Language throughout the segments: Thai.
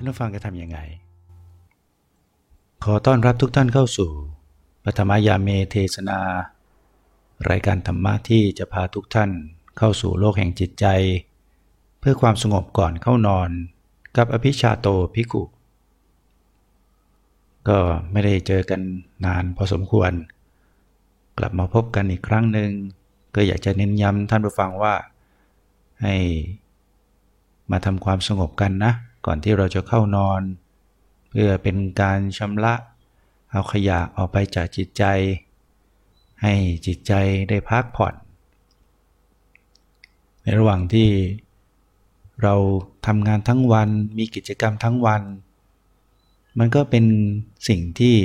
ท่านผู้ฟังจะทำยังไง ขอต้อนรับทุกท่านเข้าสู่ปฐมยาเมเทศนา รายการธรรมะที่จะพาทุกท่านเข้าสู่โลกแห่งจิตใจ เพื่อความสงบก่อนเข้านอน กับอภิชาโตภิกุ ก็ไม่ได้เจอกันนานพอสมควร กลับมาพบกันอีกครั้งหนึ่งก็อยากจะเน้นย้ำท่านผู้ฟังว่าให้มาทำความสงบกันนะ ก่อนที่เราจะเข้านอน เพื่อเป็นการชำระเอาขยะออกไปจากจิตใจ ให้จิตใจได้พักผ่อน ในระหว่างที่เราทำงานทั้งวันมีกิจกรรมทั้งวัน มันก็เป็นสิ่งที่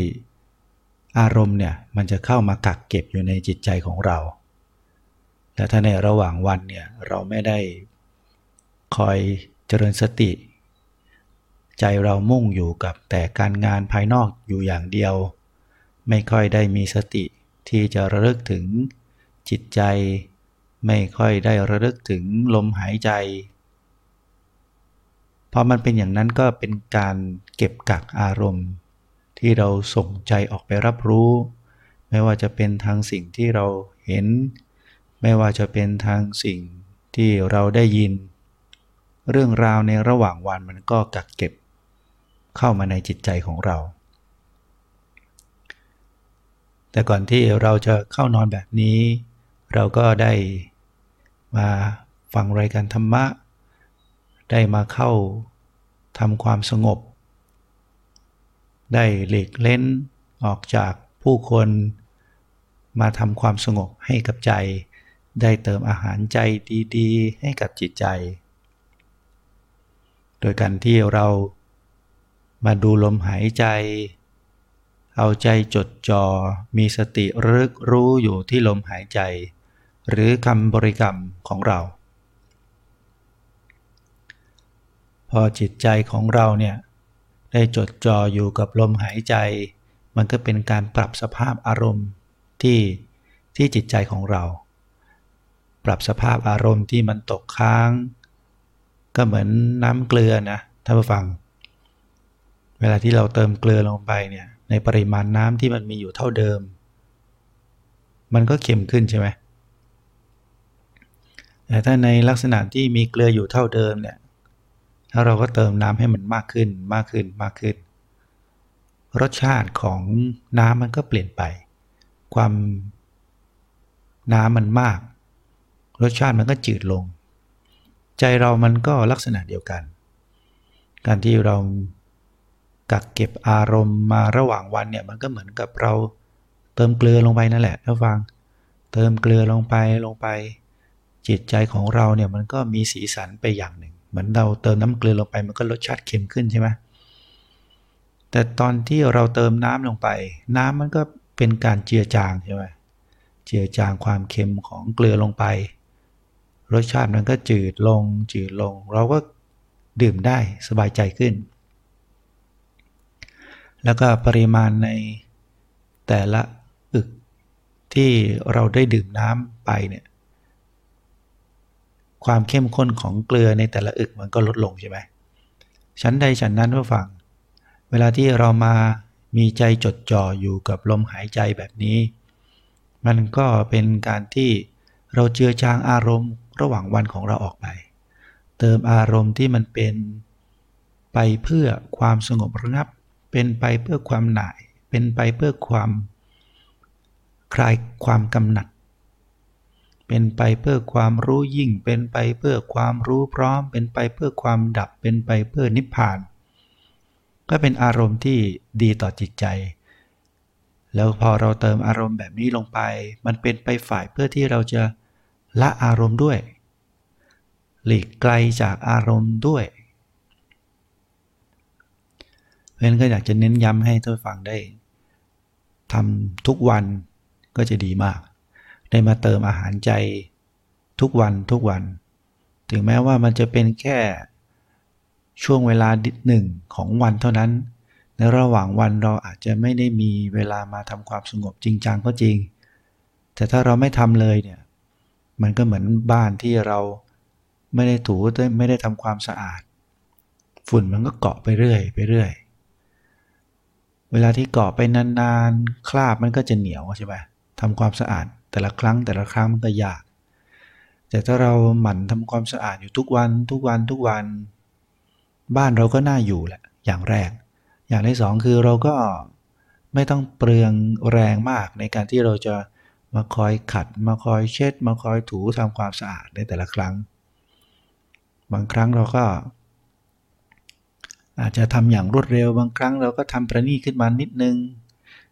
อารมณ์เนี่ยมันจะเข้ามากักเก็บอยู่ในจิตใจของเรา แต่ถ้าในระหว่างวันเนี่ยเราไม่ได้คอยเจริญสติ ใจเรามุ่งอยู่กับแต่การงานภายนอกอยู่อย่างเดียว ไม่ค่อยได้มีสติที่จะระลึกถึงจิตใจ ไม่ค่อยได้ระลึกถึงลมหายใจพอมันเป็นอย่างนั้นก็เป็นการเก็บกักอารมณ์ ที่เราส่งใจออกไปรับรู้ ไม่ว่าจะเป็นทางสิ่งที่เราเห็น ไม่ว่าจะเป็นทางสิ่งที่เราได้ยิน เรื่องราวในระหว่างวันมันก็กักเก็บ เข้ามาในจิตใจของเรา แต่ก่อนที่เราจะเข้านอนแบบนี้ เราก็ได้มาฟังรายการธรรมะ ได้มาเข้าทำความสงบ ได้หลีกเล่นออกจากผู้คนมาทำความสงบให้กับใจ ได้เติมอาหารใจดีๆ ให้กับจิตใจ โดยการที่เรา มาดูลมหายใจ เอาใจจดจอ่อมีสติรึกรู้อยู่ที่ลมหายใจ หรือคำบริกรรมของเรา พอจิตใจของเราเนี่ยได้จดจ่ออยู่กับลมหายใจ มันก็เป็นการปรับสภาพอารมณ์ที่ที่จิตใจของเรา ปรับสภาพอารมณ์ที่มันตกค้าง ก็เหมือนน้ำเกลือนะท่านผู้ฟัง เวลาที่เราเติมเกลือลงไปเนี่ยในปริมาณน้ำที่มันมีอยู่เท่าเดิม มันก็เค็มขึ้นใช่ไหมแต่ถ้าในลักษณะที่มีเกลืออยู่เท่าเดิมเนี่ยแล้วเราก็เติมน้ำให้มันมากขึ้นมากขึ้นมากขึ้น รสชาติของน้ำมันก็เปลี่ยนไป ความน้ำมันมาก รสชาติมันก็จืดลง ใจเรามันก็ลักษณะเดียวกัน การที่เรา กักเก็บอารมณ์มาระหว่างวันเนี่ยมันก็เหมือนกับเราเติมเกลือลงไปนั่นแหละท่านฟัง เติมเกลือลงไปลงไป จิตใจของเราเนี่ยมันก็มีสีสันไปอย่างหนึ่ง เหมือนเราเติมน้ำเกลือลงไปมันก็รสชาติเค็มขึ้นใช่ไหมแต่ตอนที่เราเติมน้ำลงไป น้ำมันก็เป็นการเจือจางใช่ไหมเจือจางความเค็มของเกลือลงไป รสชาติมันก็จืดลงจืดลง เราก็ดื่มได้สบายใจขึ้น แล้วก็ปริมาณในแต่ละอึกที่เราได้ดื่มน้ำไปเนี่ยความเข้มข้นของเกลือในแต่ละอึกมันก็ลดลงใช่ไหมชั้นใดชั้นนั้นเพื่อฟัง เวลาที่เรามามีใจจดจ่ออยู่กับลมหายใจแบบนี้ มันก็เป็นการที่เราเจือจางอารมณ์ระหว่างวันของเราออกไป เติมอารมณ์ที่มันเป็นไปเพื่อความสงบระงับ เป็นไปเพื่อความหน่าย เป็นไปเพื่อความคลายความกำหนัด เป็นไปเพื่อความรู้ยิ่ง เป็นไปเพื่อความรู้พร้อม เป็นไปเพื่อความดับ เป็นไปเพื่อนิพพาน ก็เป็นอารมณ์ที่ดีต่อจิตใจ แล้วพอเราเติมอารมณ์แบบนี้ลงไป มันเป็นไปฝ่ายเพื่อที่เราจะละอารมณ์ด้วย หลีกไกลจากอารมณ์ด้วย เพราะฉะนั้นก็อยากจะเน้นย้ำให้ท่านฟังได้ทำทุกวันก็จะดีมาก ได้มาเติมอาหารใจทุกวันทุกวัน ถึงแม้ว่ามันจะเป็นแค่ช่วงเวลาหนึ่งของวันเท่านั้น ในระหว่างวันเราอาจจะไม่ได้มีเวลามาทำความสงบจริงจังก็จริง แต่ถ้าเราไม่ทำเลยเนี่ย มันก็เหมือนบ้านที่เราไม่ได้ถูไม่ได้ทำความสะอาด ฝุ่นมันก็เกาะไปเรื่อยไปเรื่อย เวลาที่เกาะไปนานๆ คราบมันก็จะเหนียวใช่ไหมทำความสะอาดแต่ละครั้งแต่ละครั้งมันก็ยาก แต่ถ้าเราหมั่นทำความสะอาดอยู่ทุกวันทุกวันทุกวัน บ้านเราก็น่าอยู่แหละ อย่างแรก อย่างที่สองคือเราก็ไม่ต้องเปลืองแรงมากในการที่เราจะมาคอยขัด มาคอยเช็ด มาคอยถูทำความสะอาดในแต่ละครั้ง บางครั้งเราก็ อาจจะทำอย่างรวดเร็วบางครั้งเราก็ทำประณีตขึ้นมานิดนึง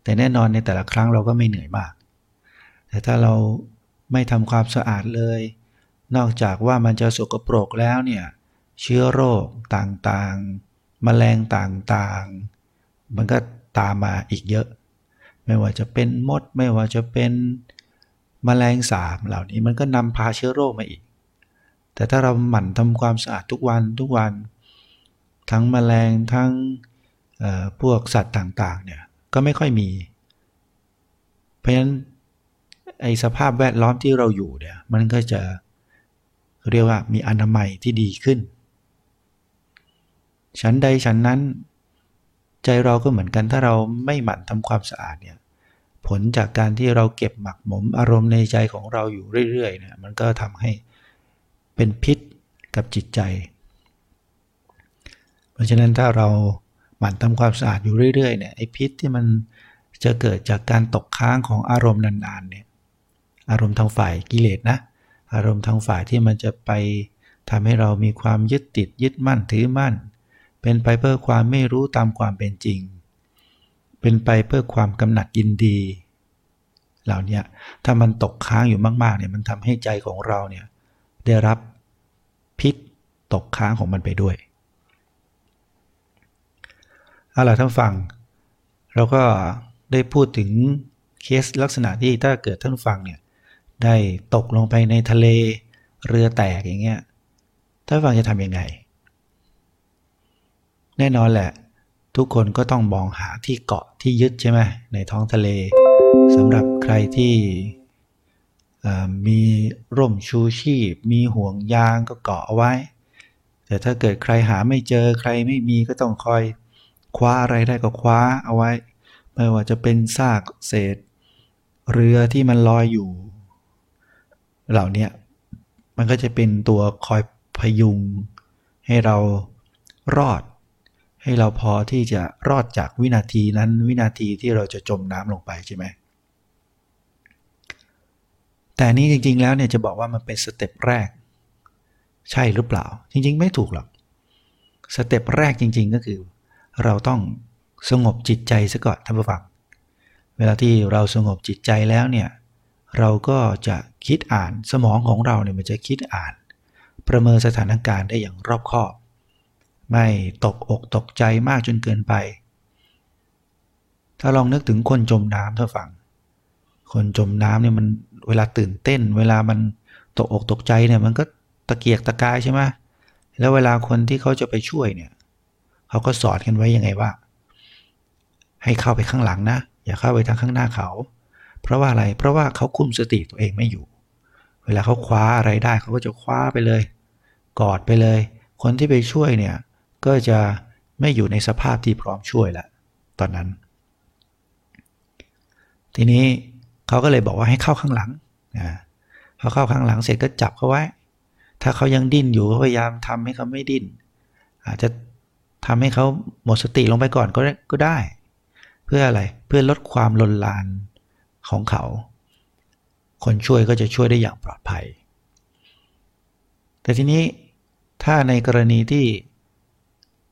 แต่แน่นอนในแต่ละครั้งเราก็ไม่เหนื่อยมาก แต่ถ้าเราไม่ทำความสะอาดเลย นอกจากว่ามันจะสกปรกแล้วเนี่ยเชื้อโรคต่างๆแมลงต่างๆ มันก็ตามมาอีกเยอะ ไม่ว่าจะเป็นมด ไม่ว่าจะเป็นมแมลงสาบเหล่านี้มันก็นำพาเชื้อโรคมาอีก แต่ถ้าเราหมั่นทำความสะอาดทุกวันทุกวัน ทั้งมแมลงทั้งพวกสัตว์ต่างๆเนี่ยก็ไม่ค่อยมี เพราะฉะนั้นไอสภาพแวดล้อมที่เราอยู่เนี่ยมันก็จะเรียกว่ามีอนามัยที่ดีขึ้น ชั้นใดชั้นนั้น ใจเราก็เหมือนกันถ้าเราไม่หมั่นทำความสะอาดเนี่ยผลจากการที่เราเก็บหมักหมมอารมณ์ในใจของเราอยู่เรื่อยๆเนี่ยมันก็ทำให้เป็นพิษกับจิตใจ ราะฉะนั้นถ้าเราหมั่นทำความสะอาดอยู่เรื่อยๆเนี่ยไอ้พิษที่มันจะเกิดจากการตกค้างของอารมณ์นานๆเนี่ยอารมณ์ทางฝ่ายกิเลสนะ อารมณ์ทางฝ่ายที่มันจะไปทำให้เรามีความยึดติดยึดมั่นถือมั่น เป็นไปเพื่อความไม่รู้ตามความเป็นจริง เป็นไปเพื่อความกำหนัดยินดี เหล่านี้ถ้ามันตกค้างอยู่มากๆเนี่ยมันทำให้ใจของเราเนี่ยได้รับพิษตกค้างของมันไปด้วย เอาล่ะท่านฟัง เราก็ได้พูดถึงเคสลักษณะที่ถ้าเกิดท่านฟังเนี่ยได้ตกลงไปในทะเลเรือแตกอย่างเงี้ยท่านฟังจะทำยังไง แน่นอนแหละ ทุกคนก็ต้องมองหาที่เกาะที่ยึดใช่ไหมในท้องทะเลสำหรับใครที่มีร่มชูชีพ มีห่วงยางก็เกาะเอาไว้ แต่ถ้าเกิดใครหาไม่เจอใครไม่มีก็ต้องคอย คว้าอะไรได้ก็คว้าเอาไว้ ไม่ว่าจะเป็นซากเศษ เรือที่มันลอยอยู่ เหล่านี้มันก็จะเป็นตัวคอยพยุง ให้เรารอด ให้เราพอที่จะรอดจากวินาทีนั้นวินาทีที่เราจะจมน้ำลงไปใช่ไหมแต่นี้จริงๆแล้วเนี่ยจะบอกว่ามันเป็นสเต็ปแรก ใช่หรือเปล่า จริงๆ ไม่ถูกหรอกสเต็ปแรกจริง ๆ ก็คือ เราต้องสงบจิตใจซะก่อนท่านผู้ฟังเวลาที่เราสงบจิตใจแล้วเนี่ยเราก็จะคิดอ่านสมองของเราเนี่ยมันจะคิดอ่าน ประเมินสถานการณ์ได้อย่างรอบคอบ ไม่ตกอกตกใจมากจนเกินไป ถ้าลองนึกถึงคนจมน้ำถ้าฟัง คนจมน้ำเนี่ยมันเวลาตื่นเต้น เวลามันตกอกตกใจเนี่ยมันก็ตะเกียกตะกายใช่ไหมแล้วเวลาคนที่เขาจะไปช่วยเนี่ย เขาก็สอนกันไว้ยังไงว่า ให้เข้าไปข้างหลังนะ อย่าเข้าไปทางข้างหน้าเขา เพราะว่าอะไรเพราะว่าเขาคุมสติตัวเองไม่อยู่ เวลาเขาคว้าอะไรได้เขาก็จะคว้าไปเลย กอดไปเลย คนที่ไปช่วยเนี่ยก็จะไม่อยู่ในสภาพที่พร้อมช่วยแล้วตอนนั้น ทีนี้เขาก็เลยบอกว่าให้เข้าข้างหลังนะพอเข้าข้างหลังเสร็จก็จับเขาไว้ ถ้าเขายังดิ้นอยู่ก็พยายามทำให้เขาไม่ดิ้น อาจจะ ทำให้เขาหมดสติลงไปก่อนก็ได้ก็ได้ เพื่ออะไรเพื่อลดความลนลานของเขา คนช่วยก็จะช่วยได้อย่างปลอดภัย แต่ทีนี้ถ้าในกรณีที่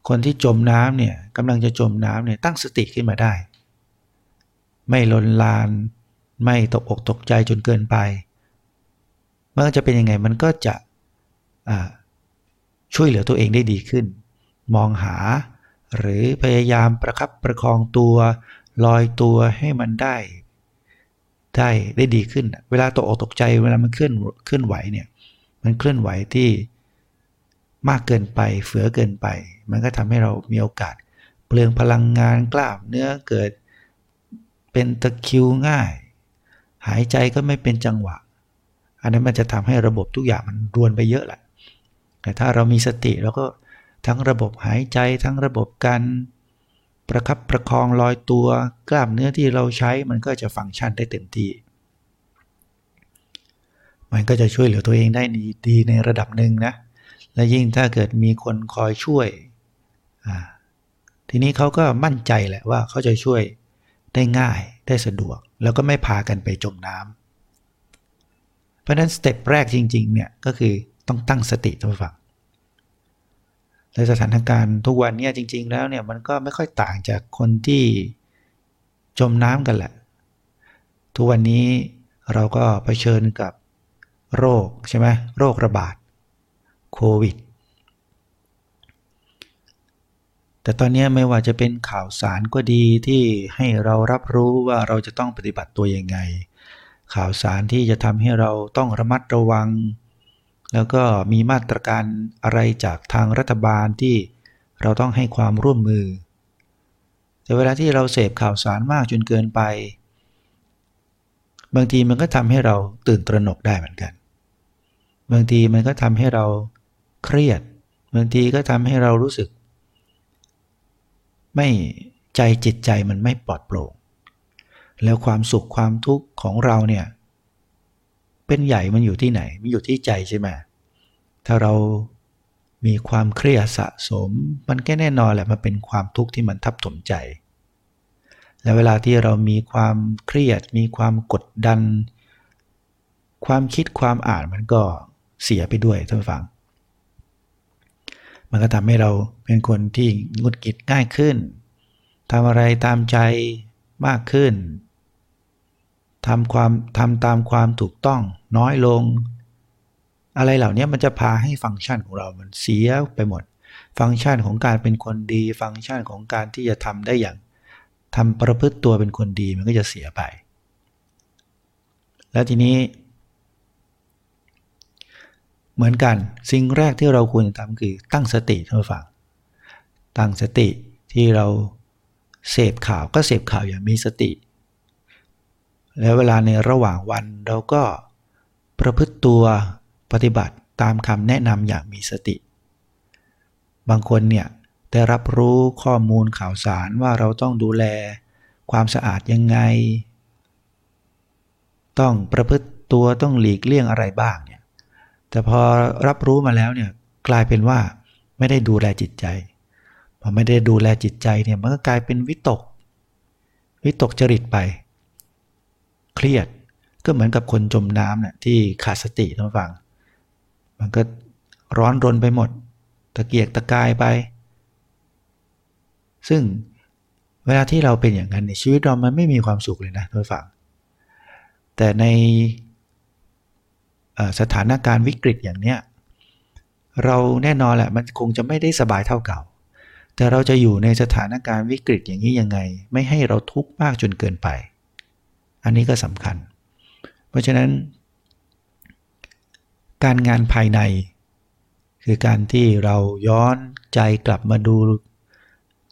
คนที่จมน้ำเนี่ยกำลังจะจมน้ำเนี่ยตั้งสติขึ้นมาได้ ไม่ลนลาน ไม่ตกอกตกใจจนเกินไปมันจะเป็นยังไงมันก็จะช่วยเหลือตัวเองได้ดีขึ้น มองหา หรือพยายามประคับประคองตัวลอยตัวให้มันได้ ได้ได้ดีขึ้น เวลาตกอกตกใจเวลามันเคลื่อนเคลื่อนไหวเนี่ยมันเคลื่อนไหวที่มากเกินไปเฟือเกินไป มันก็ทำให้เรามีโอกาส เปลืองพลังงานกล้ามเนื้อเกิดเป็นตะคิวง่าย หายใจก็ไม่เป็นจังหวะ อันนั้นมันจะทำให้ระบบทุกอย่างมันรวนไปเยอะแหละแต่ถ้าเรามีสติเราก็ ทั้งระบบหายใจทั้งระบบการประคับประคองลอยตัวกล้ามเนื้อที่เราใช้มันก็จะฟังก์ชันได้เต็มที่ มันก็จะช่วยเหลือตัวเองได้ดีในระดับหนึ่งนะ และยิ่งถ้าเกิดมีคนคอยช่วย ทีนี้เขาก็มั่นใจแหละว่าเขาจะช่วยได้ง่ายได้สะดวก แล้วก็ไม่พากันไปจมน้ำเพราะนั้นสเต็ปแรกจริงๆเนี่ยก็คือต้องตั้งสติทุกฝัง ในสถานการณ์ทุกวันนี้จริง ๆ แล้วเนี่ยมันก็ไม่ค่อยต่างจากคนที่จมน้ำกันแหละ ทุกวันนี้เราก็เผชิญกับโรคใช่ไหมโรคระบาดโควิด แต่ตอนนี้ไม่ว่าจะเป็นข่าวสารก็ดีที่ให้เรารับรู้ว่าเราจะต้องปฏิบัติตัวยังไง ข่าวสารที่จะทำให้เราต้องระมัดระวัง แล้วก็มีมาตรการอะไรจากทางรัฐบาลที่เราต้องให้ความร่วมมือ แต่เวลาที่เราเสพข่าวสารมากจนเกินไป บางทีมันก็ทำให้เราตื่นตระหนกได้เหมือนกัน บางทีมันก็ทำให้เราเครียด บางทีก็ทำให้เรารู้สึก ไม่ใจจิตใจมันไม่ปลอดโปร่ง แล้วความสุขความทุกข์ของเราเนี่ย เป็นใหญ่มันอยู่ที่ไหน มันอยู่ที่ใจใช่ไหมถ้าเรามีความเครียดสะสม มันก็แน่นอนแหละมันเป็นความทุกข์ที่มันทับถมใจ และเวลาที่เรามีความเครียด มีความกดดัน ความคิดความอ่านมันก็เสียไปด้วยท่านฟัง มันก็ทำให้เราเป็นคนที่งุดกิดง่ายขึ้นทำอะไรตามใจมากขึ้น ทำความทำตามความถูกต้องน้อยลง อะไรเหล่านี้มันจะพาให้ฟังก์ชันของเรามันเสียไปหมด ฟังก์ชันของการเป็นคนดี ฟังก์ชันของการที่จะทำได้อย่างทำประพฤติตัวเป็นคนดีมันก็จะเสียไป แล้วทีนี้ เหมือนกันสิ่งแรกที่เราควรจะทำคือตั้งสติท่านผู้ฟัง ตั้งสติที่เราเสพข่าวก็เสพข่าวอย่างมีสติ แล้วเวลาในระหว่างวันเราก็ประพฤติตัวปฏิบัติตามคำแนะนำอย่างมีสติ บางคนเนี่ยได้รับรู้ข้อมูลข่าวสารว่าเราต้องดูแลความสะอาดยังไง ต้องประพฤติตัวต้องหลีกเลี่ยงอะไรบ้างเนี่ยแต่พอรับรู้มาแล้วเนี่ยกลายเป็นว่าไม่ได้ดูแลจิตใจพอไม่ได้ดูแลจิตใจเนี่ยมันก็กลายเป็นวิตก วิตกจริตไป เครียด ก็เหมือนกับคนจมน้ำเนี่ยที่ขาดสติท่านฟัง มันก็ร้อนรนไปหมด ตะเกียกตะกายไป ซึ่งเวลาที่เราเป็นอย่างนั้นในชีวิตเรามันไม่มีความสุขเลยนะท่านฟัง แต่ในสถานการณ์วิกฤตอย่างเนี้ยเราแน่นอนแหละมันคงจะไม่ได้สบายเท่าเก่า แต่เราจะอยู่ในสถานการณ์วิกฤตอย่างนี้ยังไง ไม่ให้เราทุกข์มากจนเกินไป อันนี้ก็สำคัญ เพราะฉะนั้น การงานภายใน คือการที่เราย้อนใจกลับมาดู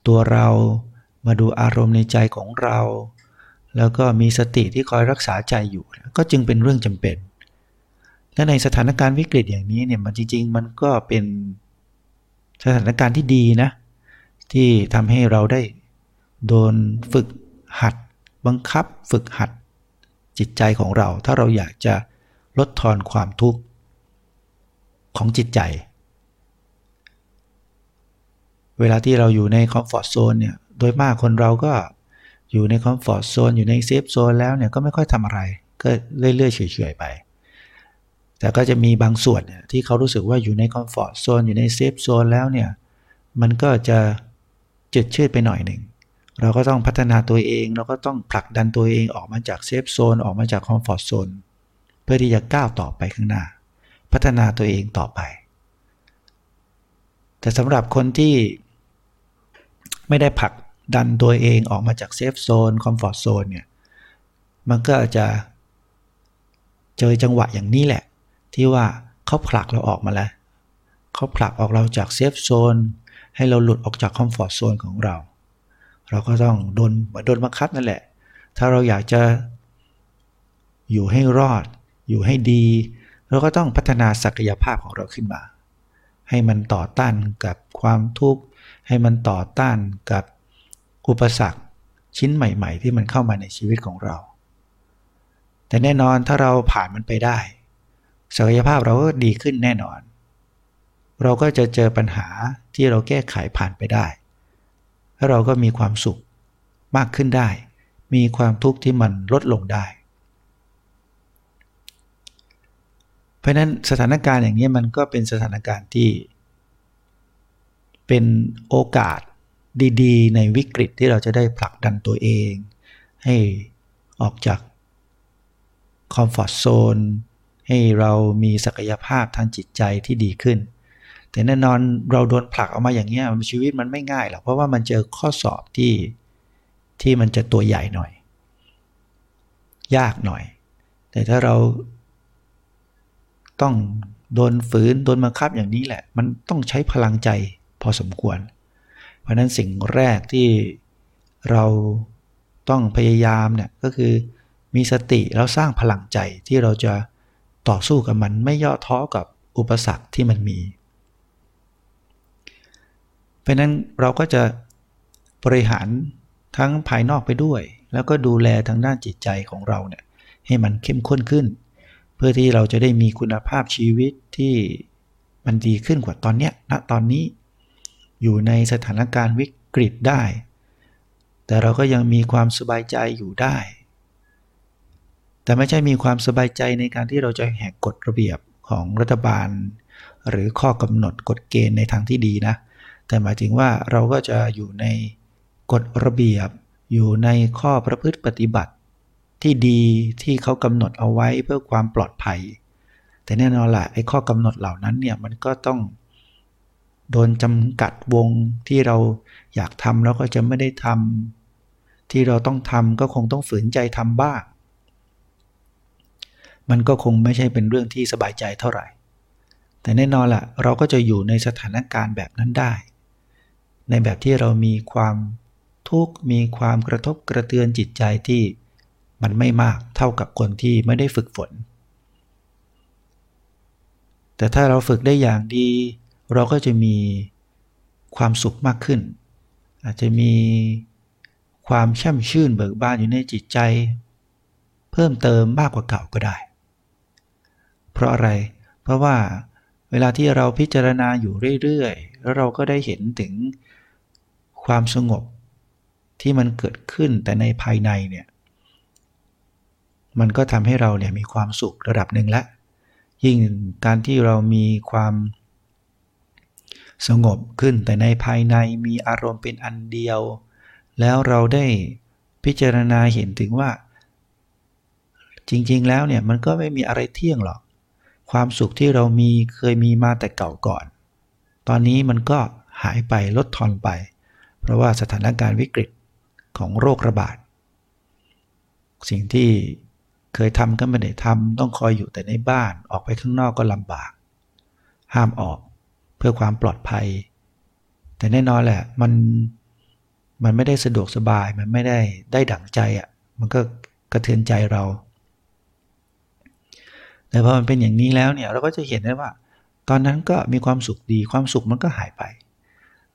ตัวเรามาดูอารมณ์ในใจของเรา แล้วก็มีสติที่คอยรักษาใจอยู่ ก็จึงเป็นเรื่องจำเป็นและในสถานการณ์วิกฤตอย่างนี้เนี่ยมันจริง ๆ มันก็เป็นสถานการณ์ที่ดีนะ ที่ทำให้เราได้โดนฝึกหัด บังคับ ฝึกหัด จิตใจของเรา ถ้าเราอยากจะลดทอนความทุกข์ของจิตใจ เวลาที่เราอยู่ใน comfort zone เนี่ยโดยมากคนเราก็อยู่ใน comfort zone อยู่ใน safe zone แล้วเนี่ยก็ไม่ค่อยทำอะไร ก็เรื่อยๆเฉยๆไป แต่ก็จะมีบางส่วนเนี่ยที่เขารู้สึกว่าอยู่ใน comfort zone อยู่ใน safe zone แล้วเนี่ยมันก็จะจืดชืดไปหน่อยหนึ่ง เราก็ต้องพัฒนาตัวเอง เราก็ต้องผลักดันตัวเองออกมาจาก safe zone ออกมาจาก comfort zone เพื่อที่จะก้าวต่อไปข้างหน้า พัฒนาตัวเองต่อไป แต่สำหรับคนที่ไม่ได้ผลักดันตัวเองออกมาจาก safe zone comfort zone เนี่ยมันก็จะเจอจังหวะอย่างนี้แหละ ที่ว่าเขาผลักเราออกมาแล้วเขาผลักออกเราจากเซฟโซนให้เราหลุดออกจากคอมฟอร์ทโซนของเรา เราก็ต้องโดนโดนบังคับนั่นแหละ ถ้าเราอยากจะอยู่ให้รอด อยู่ให้ดี เราก็ต้องพัฒนาศักยภาพของเราขึ้นมา ให้มันต่อต้านกับความทุกข์ ให้มันต่อต้านกับอุปสรรคชิ้นใหม่ ๆ ที่มันเข้ามาในชีวิตของเรา แต่แน่นอนถ้าเราผ่านมันไปได้ ศักยภาพเราก็ดีขึ้นแน่นอน เราก็จะเจอปัญหาที่เราแก้ไขผ่านไปได้ แล้วเราก็มีความสุขมากขึ้นได้ มีความทุกข์ที่มันลดลงได้ เพราะนั้นสถานการณ์อย่างนี้มันก็เป็นสถานการณ์ที่ เป็นโอกาสดีๆ ในวิกฤตที่เราจะได้ผลักดันตัวเอง ให้ออกจากคอมฟอร์ทโซนให้เรามีศักยภาพทางจิตใจที่ดีขึ้น แต่แน่นอนเราโดนผลักออกมาอย่างนี้ชีวิตมันไม่ง่ายหรอกเพราะว่ามันเจอข้อสอบที่ที่มันจะตัวใหญ่หน่อย ยากหน่อย แต่ถ้าเราต้องโดนฝืนโดนบังคับอย่างนี้แหละ มันต้องใช้พลังใจพอสมควร เพราะนั้นสิ่งแรกที่เราต้องพยายามเนี่ยก็คือมีสติแล้วสร้างพลังใจที่เราจะต่อสู้กับมันไม่ย่อท้อกับอุปสรรคที่มันมี เพราะนั้นเราก็จะบริหารทั้งภายนอกไปด้วย แล้วก็ดูแลทางด้านจิตใจของเราเนี่ยให้มันเข้มข้นขึ้น เพื่อที่เราจะได้มีคุณภาพชีวิตที่มันดีขึ้นกว่าตอนเนี้ยณตอนนี้ อยู่ในสถานการณ์วิกฤตได้ แต่เราก็ยังมีความสบายใจอยู่ได้ แต่ไม่ใช่มีความสบายใจในการที่เราจะแหกกฎระเบียบของรัฐบาล หรือข้อกำหนดกฎเกณฑ์ในทางที่ดีนะ แต่หมายถึงว่าเราก็จะอยู่ในกฎระเบียบ อยู่ในข้อประพฤติปฏิบัติ ที่ดีที่เขากำหนดเอาไว้เพื่อความปลอดภัย แต่แน่นอนแหละไอ้ข้อกำหนดเหล่านั้นเนี่ยมันก็ต้องโดนจำกัดวงที่เราอยากทำแล้วก็จะไม่ได้ทำที่เราต้องทำก็คงต้องฝืนใจทำบ้าง มันก็คงไม่ใช่เป็นเรื่องที่สบายใจเท่าไหร่ แต่แน่นอนละเราก็จะอยู่ในสถานการณ์แบบนั้นได้ ในแบบที่เรามีความทุกข์มีความกระทบกระเทือนจิตใจที่มันไม่มากเท่ากับคนที่ไม่ได้ฝึกฝน แต่ถ้าเราฝึกได้อย่างดี เราก็จะมีความสุขมากขึ้น อาจจะมีความแช่มชื่นเบิกบานอยู่ในจิตใจ เพิ่มเติมมากกว่าเก่าก็ได้ เพราะอะไร เพราะว่าเวลาที่เราพิจารณาอยู่เรื่อยๆ แล้วเราก็ได้เห็นถึง ความสงบที่มันเกิดขึ้นแต่ในภายในเนี่ยมันก็ทำให้เราเนี่ยมีความสุขระดับหนึ่งละยิ่งการที่เรามีความสงบขึ้นแต่ในภายในมีอารมณ์เป็นอันเดียว แล้วเราได้พิจารณาเห็นถึงว่า จริงๆแล้วเนี่ยมันก็ไม่มีอะไรเที่ยงหรอกความสุขที่เรามีเคยมีมาแต่เก่าก่อน ตอนนี้มันก็หายไปลดทอนไป ราะว่าสถานการณ์วิกฤตของโรคระบาด สิ่งที่เคยทำก็ไม่ได้ทำต้องคอยอยู่แต่ในบ้านออกไปข้างนอกก็ลำบาก ห้ามออกเพื่อความปลอดภัย แต่แน่นอนแหละมันมันไม่ได้สะดวกสบายมันไม่ได้ได้ดั่งใจอะ่ะมันก็กระเทือนใจเรา แต่พอมันเป็นอย่างนี้แล้วเนี่ยเราก็จะเห็นได้ว่า ตอนนั้นก็มีความสุขดีความสุขมันก็หายไป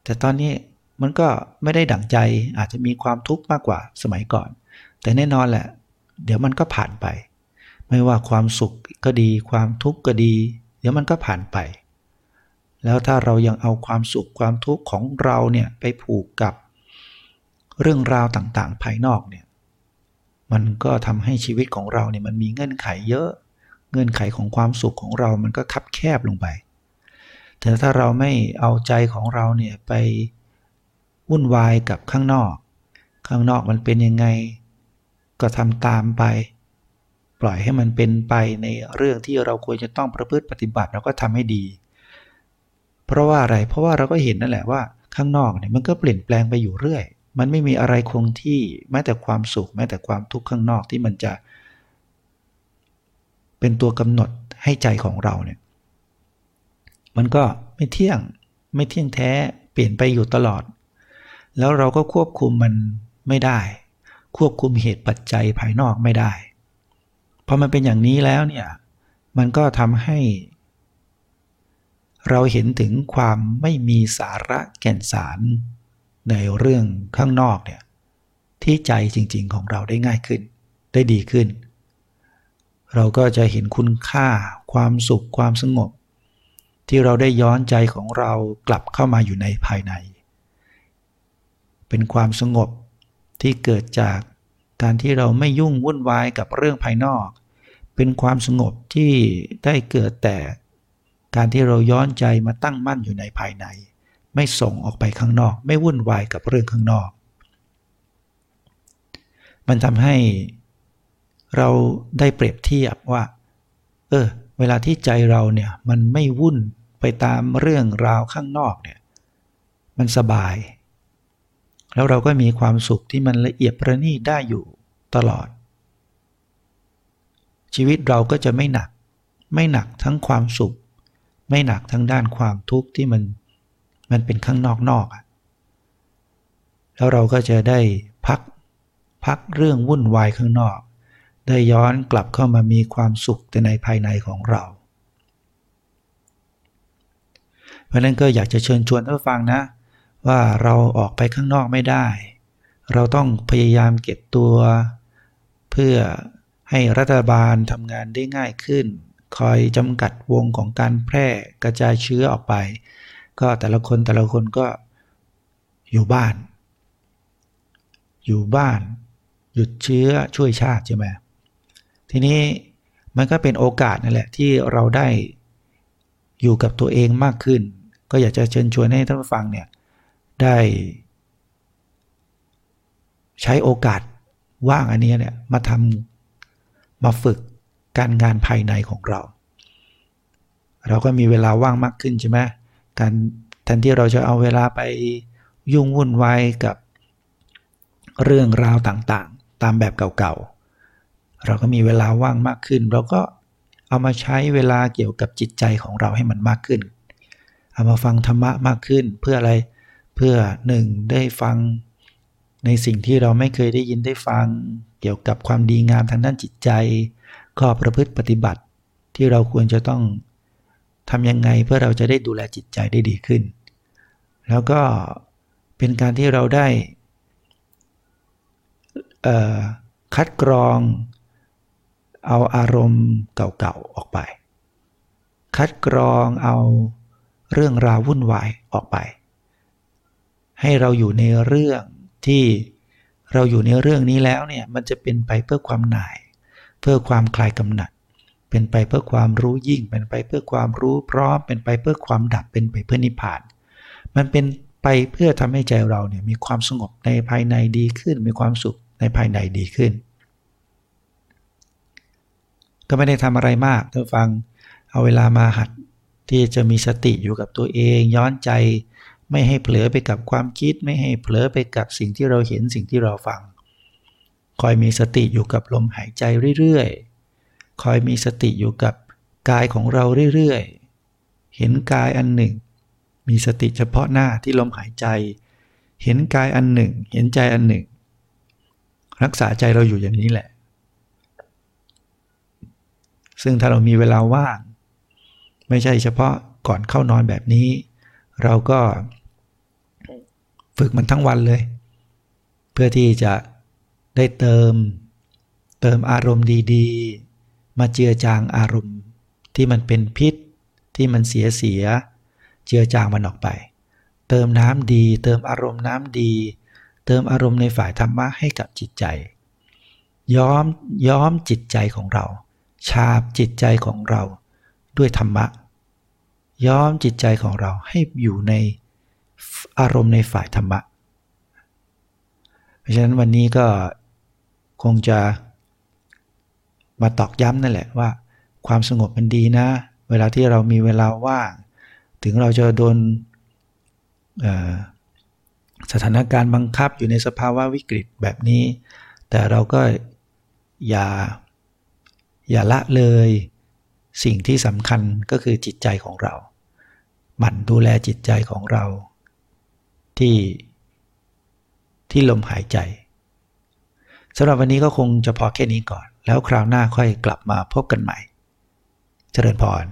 แต่ตอนนี้ มันก็ไม่ได้ดั่งใจอาจจะมีความทุกข์มากกว่าสมัยก่อน แต่แน่นอนแหละ เดี๋ยวมันก็ผ่านไป ไม่ว่าความสุขก็ดี ความทุกข์ก็ดี เดี๋ยวมันก็ผ่านไป แล้วถ้าเรายังเอาความสุขความทุกข์ของเราเนี่ยไปผูกกับ เรื่องราวต่างๆ ภายนอกเนี่ยมันก็ทำให้ชีวิตของเราเนี่ยมันมีเงื่อนไขเยอะ เงื่อนไขของความสุขของเรามันก็คับแคบลงไป แต่ถ้าเราไม่เอาใจของเราเนี่ยไป วุ่นวายกับข้างนอก ข้างนอกมันเป็นยังไง ก็ทำตามไป ปล่อยให้มันเป็นไปในเรื่องที่เราควรจะต้องประพฤติปฏิบัติเราก็ทำให้ดี เพราะว่าอะไรเพราะว่าเราก็เห็นนั่นแหละว่าข้างนอกเนี่ยมันก็เปลี่ยนแปลงไปอยู่เรื่อย มันไม่มีอะไรคงที่แม้แต่ความสุขแม้แต่ความทุกข์ข้างนอกที่มันจะ เป็นตัวกำหนดให้ใจของเราเนี่ย มันก็ไม่เที่ยงไม่เที่ยงแท้เปลี่ยนไปอยู่ตลอด แล้วเราก็ควบคุมมันไม่ได้ ควบคุมเหตุปัจจัยภายนอกไม่ได้พอมันเป็นอย่างนี้แล้วเนี่ยมันก็ทำให้ เราเห็นถึงความไม่มีสาระแก่นสาร ในเรื่องข้างนอกเนี่ยที่ใจจริง ๆของเราได้ง่ายขึ้น ได้ดีขึ้น เราก็จะเห็นคุณค่า ความสุขความสงบ ที่เราได้ย้อนใจของเรากลับเข้ามาอยู่ในภายใน เป็นความสงบที่เกิดจากการที่เราไม่ยุ่งวุ่นวายกับเรื่องภายนอก เป็นความสงบที่ได้เกิดแต่ การที่เราย้อนใจมาตั้งมั่นอยู่ในภายใน ไม่ส่งออกไปข้างนอก ไม่วุ่นวายกับเรื่องข้างนอก มันทำให้เราได้เปรียบเทียบว่า เออ เวลาที่ใจเราเนี่ยมันไม่วุ่นไปตามเรื่องราวข้างนอกเนี่ย มันสบาย แล้วเราก็มีความสุขที่มันละเอียดประณีตได้อยู่ตลอด ชีวิตเราก็จะไม่หนัก ไม่หนักทั้งความสุข ไม่หนักทั้งด้านความทุกข์ที่มันมันเป็นข้างนอกนอกอะแล้วเราก็จะได้พักพักเรื่องวุ่นวายข้างนอก ได้ย้อนกลับเข้ามามีความสุขแต่ในภายในของเรา เพราะนั้นก็อยากจะเชิญชวนท่านฟังนะ ว่าเราออกไปข้างนอกไม่ได้ เราต้องพยายามเก็บตัว เพื่อให้รัฐบาลทำงานได้ง่ายขึ้น คอยจำกัดวงของการแพร่กระจายเชื้อออกไป ก็แต่ละคนแต่ละคนก็อยู่บ้าน อยู่บ้าน หยุดเชื้อช่วยชาติใช่ไหมทีนี้มันก็เป็นโอกาสนั่นแหละที่เราได้อยู่กับตัวเองมากขึ้น ก็อยากจะเชิญชวนให้ท่านผู้ฟังเนี่ย ได้ใช้โอกาสว่างอันนี้เนี่ยมาทำมาฝึกการงานภายในของเรา เราก็มีเวลาว่างมากขึ้นใช่ไหมการแทนที่เราจะเอาเวลาไปยุ่งวุ่นวายกับเรื่องราวต่างๆ ตามแบบเก่าๆ เราก็มีเวลาว่างมากขึ้น เราก็เอามาใช้เวลาเกี่ยวกับจิตใจของเราให้มันมากขึ้น เอามาฟังธรรมะมากขึ้นเพื่ออะไร เพื่อหนึ่งได้ฟัง ในสิ่งที่เราไม่เคยได้ยินได้ฟัง เกี่ยวกับความดีงามทางด้านจิตใจข้อประพฤติปฏิบัติที่เราควรจะต้องทำยังไงเพื่อเราจะได้ดูแลจิตใจได้ดีขึ้น แล้วก็เป็นการที่เราได้คัดกรอง เอาอารมณ์เก่าๆออกไป คัดกรองเอาเรื่องราววุ่นวายออกไป ให้เราอยู่ในเรื่องที่เราอยู่ในเรื่องนี้แล้วเนี่ยมันจะเป็นไปเพื่อความหน่าย เพื่อความคลายกำหนัด เป็นไปเพื่อความรู้ยิ่ง เป็นไปเพื่อความรู้พร้อม เป็นไปเพื่อความดับเป็นไปเพื่อนิพพาน มันเป็นไปเพื่อทำให้ใจเราเนี่ยมีความสงบในภายในดีขึ้น มีความสุขในภายในดีขึ้น ก็ไม่ได้ทำอะไรมากท่านฟังเอาเวลามาหัดที่จะมีสติอยู่กับตัวเอง ย้อนใจ ไม่ให้เผลอไปกับความคิด ไม่ให้เผลอไปกับสิ่งที่เราเห็นสิ่งที่เราฟัง คอยมีสติอยู่กับลมหายใจเรื่อยๆ คอยมีสติอยู่กับกายของเราเรื่อยๆ เห็นกายอันหนึ่ง มีสติเฉพาะหน้าที่ลมหายใจ เห็นกายอันหนึ่ง เห็นใจอันหนึ่ง รักษาใจเราอยู่อย่างนี้แหละ ซึ่งถ้าเรามีเวลาว่าง ไม่ใช่เฉพาะก่อนเข้านอนแบบนี้ เราก็ ฝึกมันทั้งวันเลย เพื่อที่จะได้เติม เติมอารมณ์ดีๆ มาเจือจางอารมณ์ที่มันเป็นพิษ ที่มันเสียเสีย เจือจางมันออกไป เติมน้ำดี เติมอารมณ์น้ำดี เติมอารมณ์ในฝ่ายธรรมะให้กับจิตใจ ย้อมย้อมจิตใจของเรา ชาบจิตใจของเราด้วยธรรมะ ย้อมจิตใจของเราให้อยู่ใน อารมณ์ในฝ่ายธรรมะ เพราะฉะนั้นวันนี้ก็คงจะมาตอกย้ำนั่นแหละว่า ความสงบมันดีนะ เวลาที่เรามีเวลาว่าง ถึงเราจะโดนสถานการณ์บังคับอยู่ในสภาวะวิกฤตแบบนี้ แต่เราก็อย่าอย่าละเลยสิ่งที่สำคัญก็คือจิตใจของเรา หมั่นดูแลจิตใจของเรา ที่ที่ลมหายใจสำหรับวันนี้ก็คงจะพอแค่นี้ก่อน แล้วคราวหน้าค่อยกลับมาพบกันใหม่ เจริญพร